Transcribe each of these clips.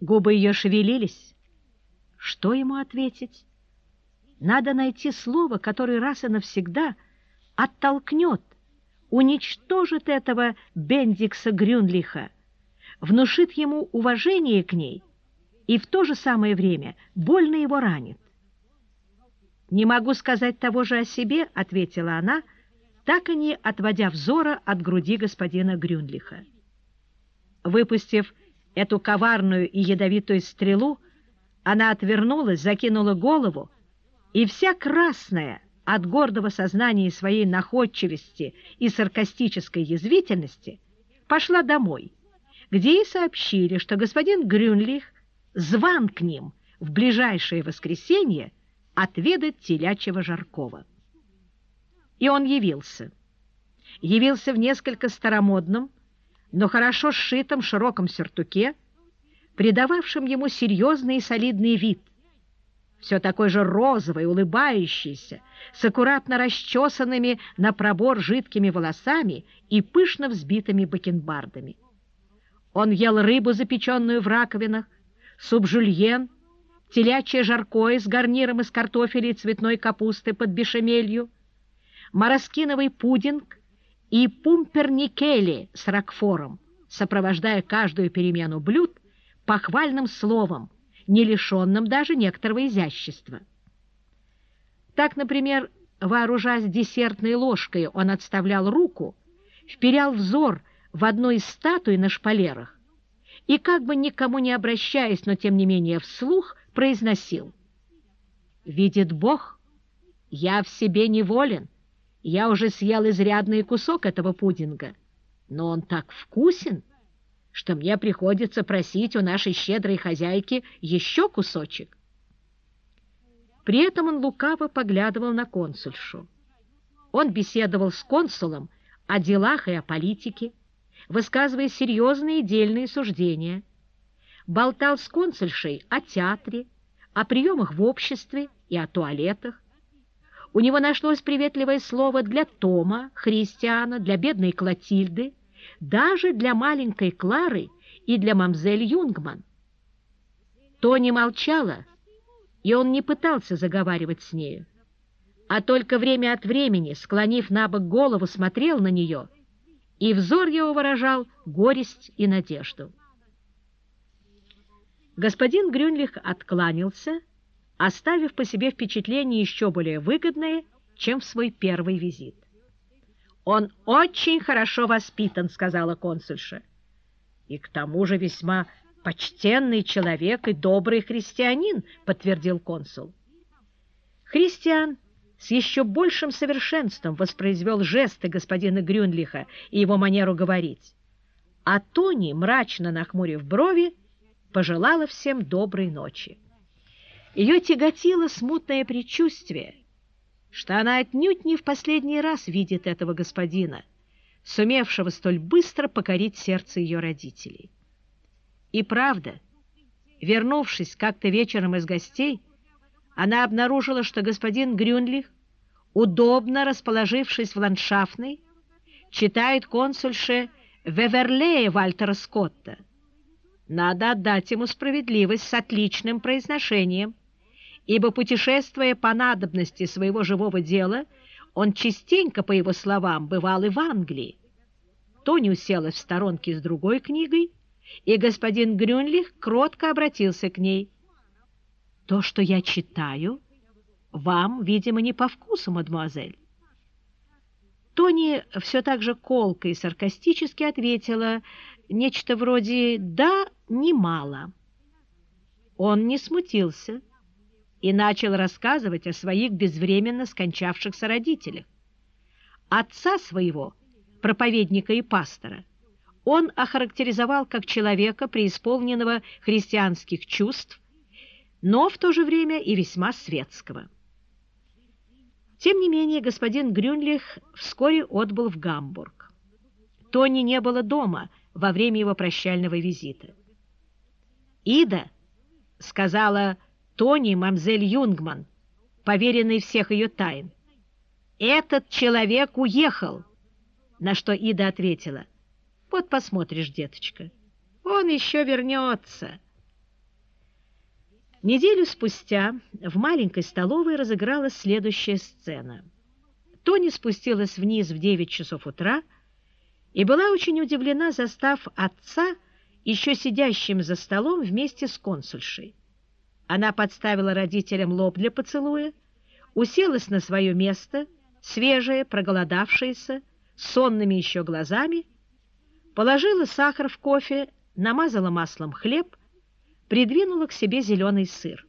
Губы ее шевелились. Что ему ответить? Надо найти слово, которое раз и навсегда оттолкнет, уничтожит этого Бендикса Грюнлиха, внушит ему уважение к ней и в то же самое время больно его ранит. «Не могу сказать того же о себе», — ответила она, так и не отводя взора от груди господина Грюнлиха. Выпустив эту коварную и ядовитую стрелу, она отвернулась, закинула голову, и вся красная от гордого сознания своей находчивости и саркастической язвительности пошла домой, где ей сообщили, что господин Грюнлих зван к ним в ближайшее воскресенье отведать телячьего жаркого. И он явился. Явился в несколько старомодном, но хорошо сшитом широком сюртуке, придававшем ему серьезный и солидный вид, все такой же розовый, улыбающийся, с аккуратно расчесанными на пробор жидкими волосами и пышно взбитыми бакенбардами. Он ел рыбу, запеченную в раковинах, суп жульен, телячье жаркое с гарниром из картофеля и цветной капусты под бешемелью, мороскиновый пудинг и пумперникели с ракфором, сопровождая каждую перемену блюд похвальным словом, не лишенным даже некоторого изящества. Так, например, вооружаясь десертной ложкой, он отставлял руку, вперял взор в одну из статуй на шпалерах и, как бы никому не обращаясь, но тем не менее вслух, произносил «Видит Бог, я в себе неволен, я уже съел изрядный кусок этого пудинга, но он так вкусен, что мне приходится просить у нашей щедрой хозяйки еще кусочек». При этом он лукаво поглядывал на консульшу. Он беседовал с консулом о делах и о политике, высказывая серьезные и дельные суждения, болтал с консульшей о театре, о приемах в обществе и о туалетах. У него нашлось приветливое слово для Тома, Христиана, для бедной Клотильды, даже для маленькой Клары и для мамзель Юнгман. Тони молчала, и он не пытался заговаривать с нею, а только время от времени, склонив на бок голову, смотрел на нее — и взор его выражал горесть и надежду. Господин Грюнлих откланялся, оставив по себе впечатление еще более выгодное, чем в свой первый визит. «Он очень хорошо воспитан», — сказала консульша, «и к тому же весьма почтенный человек и добрый христианин», — подтвердил консул. Христиан с еще большим совершенством воспроизвел жесты господина Грюнлиха и его манеру говорить. А Тони, мрачно нахмурив брови, пожелала всем доброй ночи. Ее тяготило смутное предчувствие, что она отнюдь не в последний раз видит этого господина, сумевшего столь быстро покорить сердце ее родителей. И правда, вернувшись как-то вечером из гостей, она обнаружила, что господин Грюнлих, удобно расположившись в ландшафтной, читает консульше Веверлея Вальтера Скотта. Надо отдать ему справедливость с отличным произношением, ибо, путешествуя по надобности своего живого дела, он частенько, по его словам, бывал и в Англии. Тони уселась в сторонке с другой книгой, и господин Грюнлих кротко обратился к ней – то, что я читаю, вам, видимо, не по вкусу, мадемуазель. Тони все так же колко и саркастически ответила нечто вроде «да, немало». Он не смутился и начал рассказывать о своих безвременно скончавшихся родителях. Отца своего, проповедника и пастора, он охарактеризовал как человека, преисполненного христианских чувств, но в то же время и весьма светского. Тем не менее, господин Грюнлих вскоре отбыл в Гамбург. Тони не было дома во время его прощального визита. «Ида», — сказала Тони мамзель Юнгман, поверенный всех ее тайн, — «этот человек уехал», на что Ида ответила, «Вот посмотришь, деточка, он еще вернется». Неделю спустя в маленькой столовой разыгралась следующая сцена. Тони спустилась вниз в 9 часов утра и была очень удивлена, застав отца еще сидящим за столом вместе с консульшей. Она подставила родителям лоб для поцелуя, уселась на свое место, свежая, проголодавшаяся, с сонными еще глазами, положила сахар в кофе, намазала маслом хлеб придвинула к себе зеленый сыр.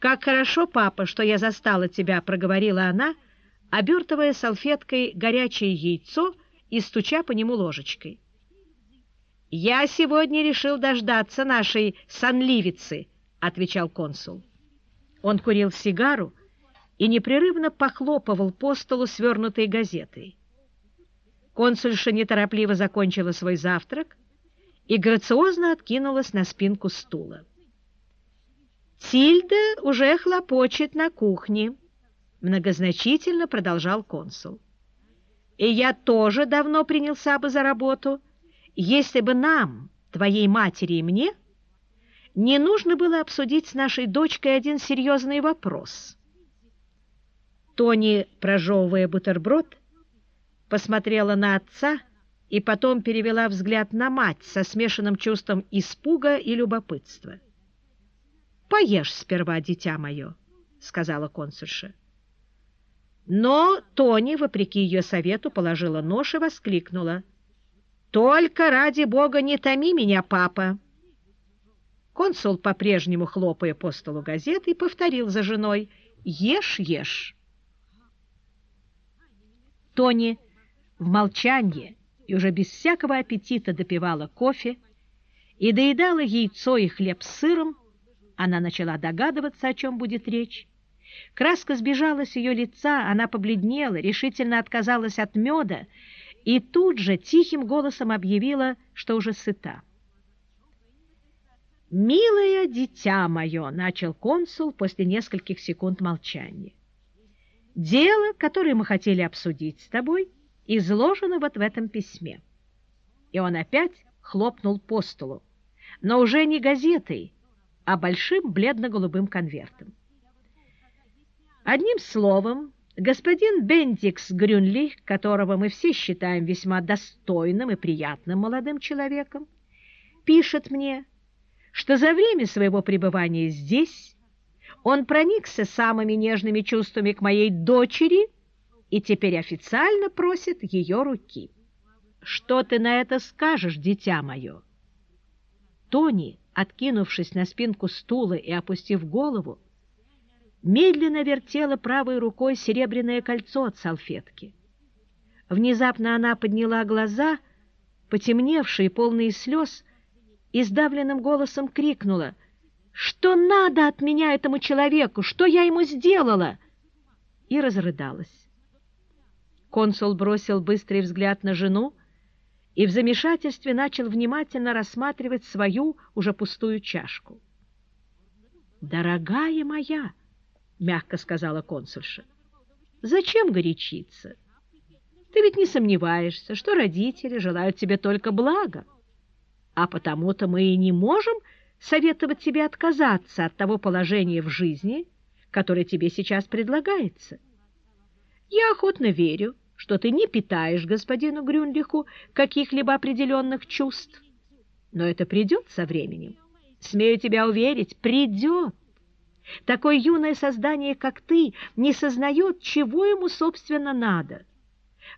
«Как хорошо, папа, что я застала тебя», — проговорила она, обертывая салфеткой горячее яйцо и стуча по нему ложечкой. «Я сегодня решил дождаться нашей сонливицы», — отвечал консул. Он курил сигару и непрерывно похлопывал по столу свернутой газетой. Консульша неторопливо закончила свой завтрак, и грациозно откинулась на спинку стула. «Тильда уже хлопочет на кухне», — многозначительно продолжал консул. «И я тоже давно принялся бы за работу, если бы нам, твоей матери и мне, не нужно было обсудить с нашей дочкой один серьезный вопрос». Тони, прожевывая бутерброд, посмотрела на отца и потом перевела взгляд на мать со смешанным чувством испуга и любопытства. «Поешь сперва, дитя мое», — сказала консульша. Но Тони, вопреки ее совету, положила нож и воскликнула. «Только ради бога не томи меня, папа!» Консул, по-прежнему хлопая по столу газеты, повторил за женой «Ешь, ешь!» Тони в молчании и уже без всякого аппетита допивала кофе и доедала яйцо и хлеб с сыром, она начала догадываться, о чем будет речь. Краска сбежала с ее лица, она побледнела, решительно отказалась от меда и тут же тихим голосом объявила, что уже сыта. «Милое дитя мое!» — начал консул после нескольких секунд молчания. «Дело, которое мы хотели обсудить с тобой — изложено вот в этом письме. И он опять хлопнул по столу, но уже не газетой, а большим бледно-голубым конвертом. Одним словом, господин Бендикс Грюнли, которого мы все считаем весьма достойным и приятным молодым человеком, пишет мне, что за время своего пребывания здесь он проникся самыми нежными чувствами к моей дочери – и теперь официально просит ее руки. Что ты на это скажешь, дитя мое? Тони, откинувшись на спинку стула и опустив голову, медленно вертела правой рукой серебряное кольцо от салфетки. Внезапно она подняла глаза, потемневшие, полные слез, и сдавленным голосом крикнула «Что надо от меня этому человеку? Что я ему сделала?» и разрыдалась. Консул бросил быстрый взгляд на жену и в замешательстве начал внимательно рассматривать свою уже пустую чашку. «Дорогая моя!» — мягко сказала консульша. «Зачем горячиться? Ты ведь не сомневаешься, что родители желают тебе только блага, а потому-то мы и не можем советовать тебе отказаться от того положения в жизни, которое тебе сейчас предлагается. Я охотно верю, что ты не питаешь господину Грюнлиху каких-либо определенных чувств. Но это придет со временем. Смею тебя уверить, придет. Такое юное создание, как ты, не сознает, чего ему, собственно, надо.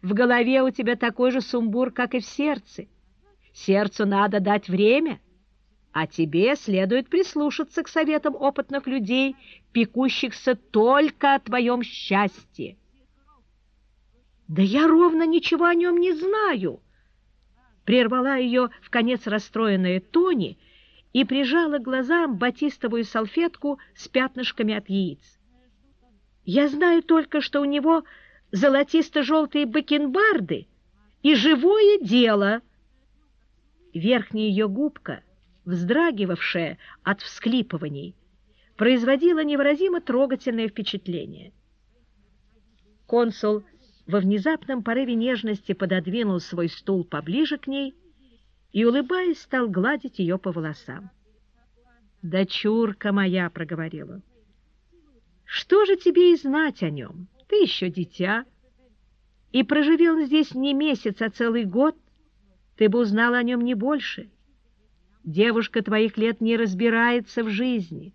В голове у тебя такой же сумбур, как и в сердце. Сердцу надо дать время, а тебе следует прислушаться к советам опытных людей, пекущихся только о твоем счастье. «Да я ровно ничего о нем не знаю!» Прервала ее в конец расстроенная Тони и прижала глазам батистовую салфетку с пятнышками от яиц. «Я знаю только, что у него золотисто-желтые бакенбарды и живое дело!» Верхняя ее губка, вздрагивавшая от всклипываний, производила невыразимо трогательное впечатление. Консул во внезапном порыве нежности пододвинул свой стул поближе к ней и, улыбаясь, стал гладить ее по волосам. «Дочурка моя», — проговорила, — «что же тебе и знать о нем? Ты еще дитя, и проживи он здесь не месяц, а целый год, ты бы узнала о нем не больше. Девушка твоих лет не разбирается в жизни»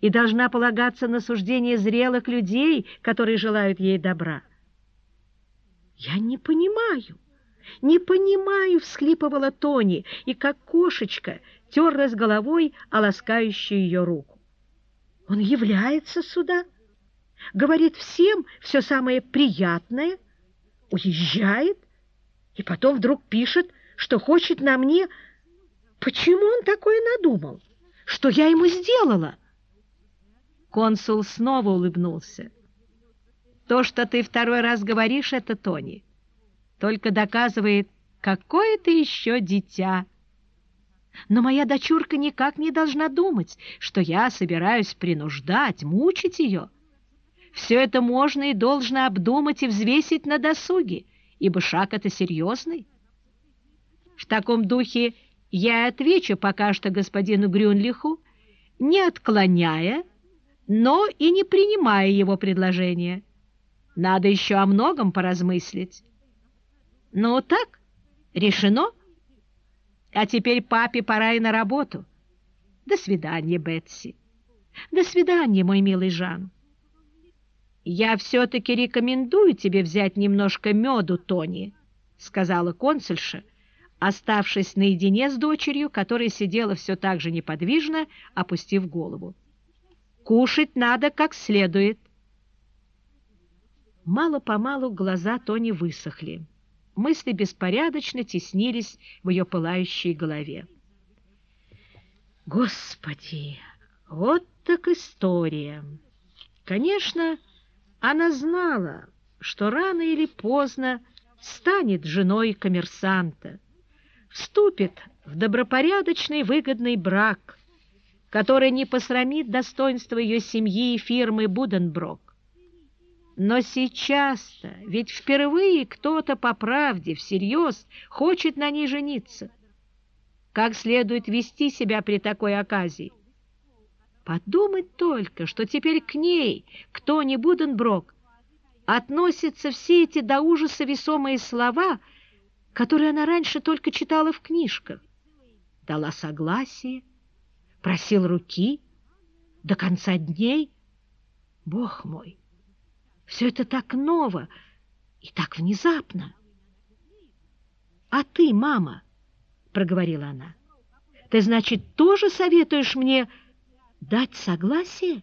и должна полагаться на суждение зрелых людей, которые желают ей добра. «Я не понимаю, не понимаю!» — всхлипывала Тони, и как кошечка терлась головой о ласкающую ее руку. «Он является сюда, говорит всем все самое приятное, уезжает, и потом вдруг пишет, что хочет на мне... Почему он такое надумал? Что я ему сделала?» Консул снова улыбнулся. То, что ты второй раз говоришь, это Тони, только доказывает, какое ты еще дитя. Но моя дочурка никак не должна думать, что я собираюсь принуждать, мучить ее. Все это можно и должно обдумать и взвесить на досуге, ибо шаг это серьезный. В таком духе я отвечу пока что господину Грюнлиху, не отклоняя, но и не принимая его предложение. Надо еще о многом поразмыслить. Ну так, решено. А теперь папе пора и на работу. До свидания, Бетси. До свидания, мой милый Жан. Я все-таки рекомендую тебе взять немножко меду, Тони, сказала консульша, оставшись наедине с дочерью, которая сидела все так же неподвижно, опустив голову. Кушать надо как следует. Мало-помалу глаза Тони высохли. Мысли беспорядочно теснились в ее пылающей голове. Господи, вот так история! Конечно, она знала, что рано или поздно станет женой коммерсанта, вступит в добропорядочный выгодный брак, который не посрамит достоинство ее семьи и фирмы Буденброк. Но сейчас-то, ведь впервые кто-то по правде, всерьез, хочет на ней жениться. Как следует вести себя при такой оказии? Подумать только, что теперь к ней, кто не Буденброк, относятся все эти до ужаса весомые слова, которые она раньше только читала в книжках. Дала согласие, просил руки до конца дней. Бог мой! Все это так ново и так внезапно. «А ты, мама?» — проговорила она. «Ты, значит, тоже советуешь мне дать согласие?»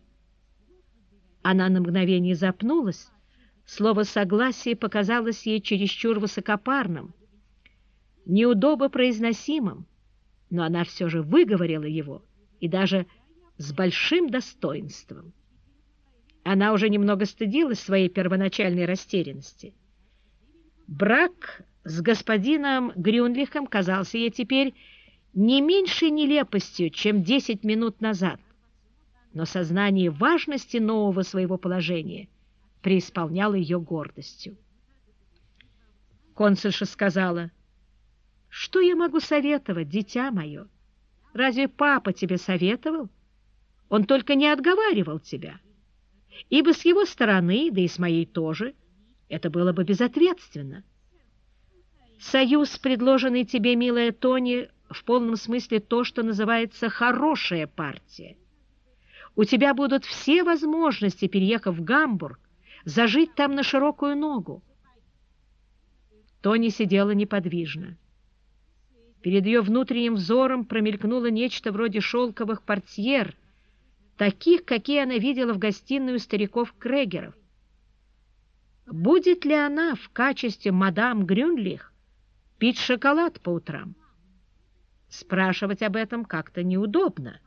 Она на мгновение запнулась. Слово «согласие» показалось ей чересчур высокопарным, неудобо произносимым, но она все же выговорила его и даже с большим достоинством. Она уже немного стыдилась своей первоначальной растерянности. Брак с господином Грюнлихом казался ей теперь не меньшей нелепостью, чем десять минут назад, но сознание важности нового своего положения преисполняло ее гордостью. Консульша сказала, «Что я могу советовать, дитя мое? Разве папа тебе советовал? Он только не отговаривал тебя» ибо с его стороны, да и с моей тоже, это было бы безответственно. Союз, предложенный тебе, милая Тони, в полном смысле то, что называется «хорошая партия». У тебя будут все возможности, переехав в Гамбург, зажить там на широкую ногу. Тони сидела неподвижно. Перед ее внутренним взором промелькнуло нечто вроде шелковых портьер — таких, какие она видела в гостиной у стариков Крегеров. Будет ли она в качестве мадам Грюнлих пить шоколад по утрам? Спрашивать об этом как-то неудобно.